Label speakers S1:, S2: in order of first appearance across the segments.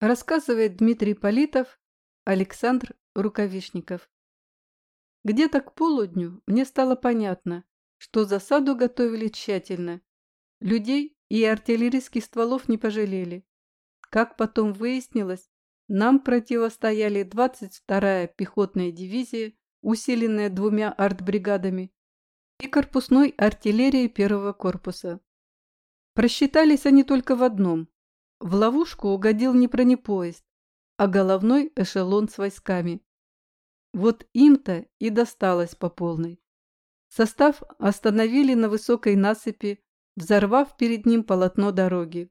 S1: Рассказывает Дмитрий Политов, Александр Рукавишников. Где-то к полудню мне стало понятно, что засаду готовили тщательно. Людей и артиллерийских стволов не пожалели. Как потом выяснилось, нам противостояли 22-я пехотная дивизия, усиленная двумя артбригадами, и корпусной артиллерией первого корпуса. Просчитались они только в одном. В ловушку угодил не бронепоезд, а головной эшелон с войсками. Вот им-то и досталось по полной. Состав остановили на высокой насыпи, взорвав перед ним полотно дороги.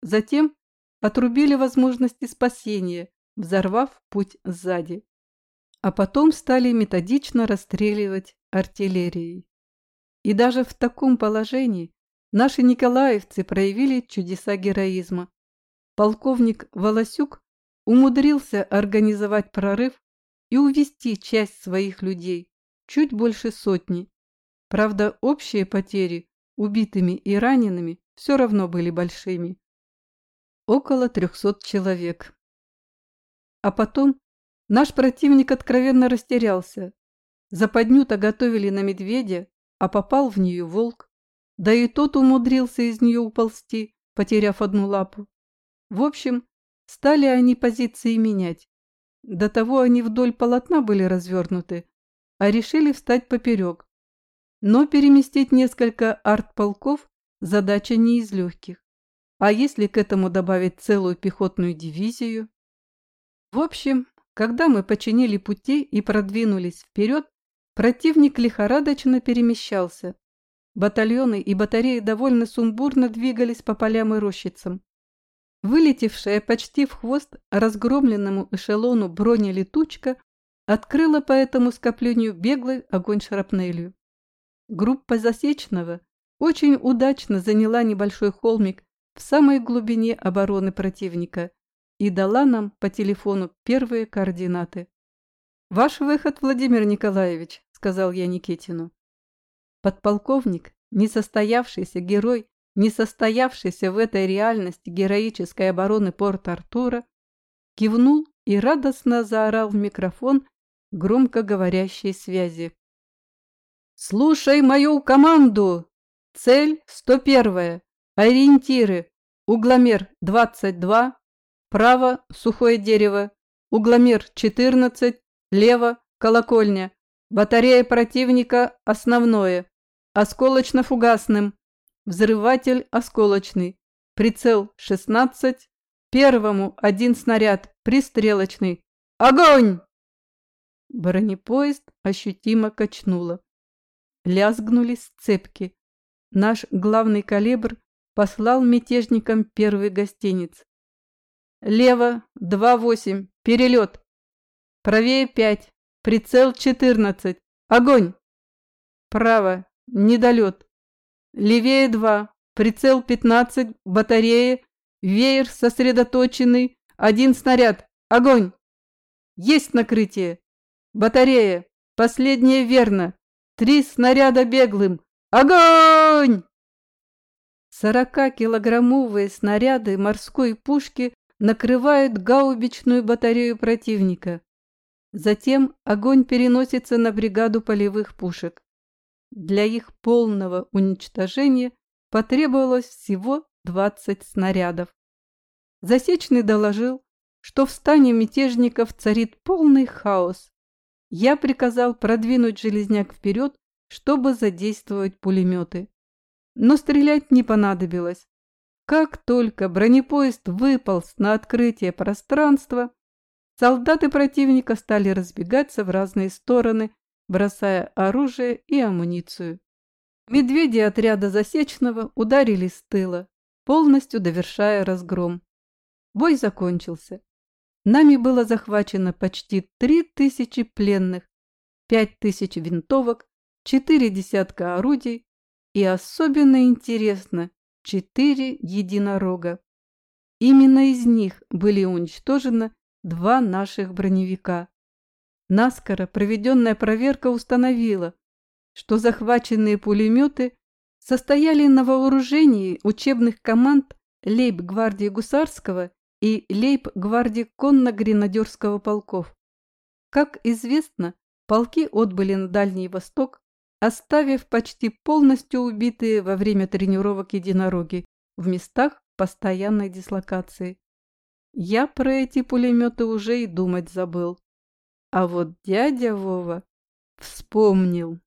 S1: Затем отрубили возможности спасения, взорвав путь сзади. А потом стали методично расстреливать артиллерией. И даже в таком положении наши николаевцы проявили чудеса героизма. Полковник Волосюк умудрился организовать прорыв и увести часть своих людей, чуть больше сотни. Правда, общие потери убитыми и ранеными все равно были большими. Около трехсот человек. А потом наш противник откровенно растерялся. Западню-то готовили на медведя, а попал в нее волк. Да и тот умудрился из нее уползти, потеряв одну лапу. В общем, стали они позиции менять. До того они вдоль полотна были развернуты, а решили встать поперек, но переместить несколько артполков – задача не из легких. А если к этому добавить целую пехотную дивизию? В общем, когда мы починили пути и продвинулись вперед, противник лихорадочно перемещался. Батальоны и батареи довольно сумбурно двигались по полям и рощицам. Вылетевшая почти в хвост разгромленному эшелону бронелетучка открыла по этому скоплению беглый огонь шрапнелью. Группа Засечного очень удачно заняла небольшой холмик в самой глубине обороны противника и дала нам по телефону первые координаты. «Ваш выход, Владимир Николаевич», — сказал я Никитину. Подполковник, несостоявшийся герой, несостоявшийся в этой реальности героической обороны Порт-Артура, кивнул и радостно заорал в микрофон громкоговорящей связи. «Слушай мою команду! Цель 101. Ориентиры. Угломер 22. Право – сухое дерево. Угломер 14. Лево – колокольня. Батарея противника – основное. Осколочно-фугасным. Взрыватель осколочный. Прицел 16. Первому один снаряд. Пристрелочный. Огонь! Бронепоезд ощутимо качнуло. Лязгнули сцепки. Наш главный калибр послал мятежникам первый гостиниц. Лево 2-8, перелет. Правее 5, прицел 14, огонь. Право, недолет. Левее 2, прицел 15, батарея, веер сосредоточенный, один снаряд, огонь. Есть накрытие. Батарея, последнее верно, Три снаряда беглым! Огонь!» Сорокакилограммовые снаряды морской пушки накрывают гаубичную батарею противника. Затем огонь переносится на бригаду полевых пушек. Для их полного уничтожения потребовалось всего 20 снарядов. Засечный доложил, что в стане мятежников царит полный хаос. Я приказал продвинуть железняк вперед, чтобы задействовать пулеметы. Но стрелять не понадобилось. Как только бронепоезд выполз на открытие пространства, солдаты противника стали разбегаться в разные стороны, бросая оружие и амуницию. Медведи отряда Засечного ударили с тыла, полностью довершая разгром. Бой закончился. Нами было захвачено почти три тысячи пленных, пять тысяч винтовок, четыре десятка орудий и, особенно интересно, четыре единорога. Именно из них были уничтожены два наших броневика. Наскоро проведенная проверка установила, что захваченные пулеметы состояли на вооружении учебных команд лейб-гвардии Гусарского и лейб-гвардии конно-гренадерского полков. Как известно, полки отбыли на Дальний Восток, оставив почти полностью убитые во время тренировок единороги в местах постоянной дислокации. Я про эти пулеметы уже и думать забыл. А вот дядя Вова вспомнил.